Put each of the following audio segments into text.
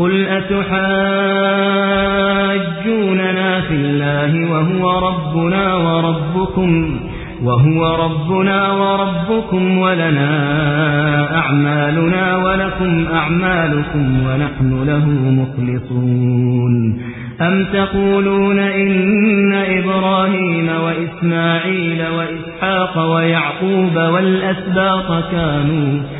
قل أتحاجوننا في الله وهو ربنا وربكم وهو ربنا وربكم ولنا أعمالنا ولكم أعمالكم ونحن له مخلصون أم تقولون إن إبراهيم وإسماعيل وإسحاق ويعقوب والأسباط كانوا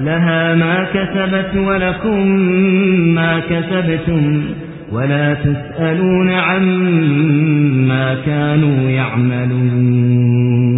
لها ما كسبت ولكم ما كسبتم ولا تسألون عما كانوا يعملون